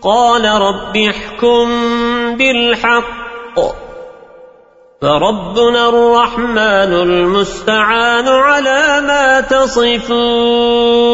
قال رب احكم بالحق. فربنا الرحمن المستعان على ما تصفون.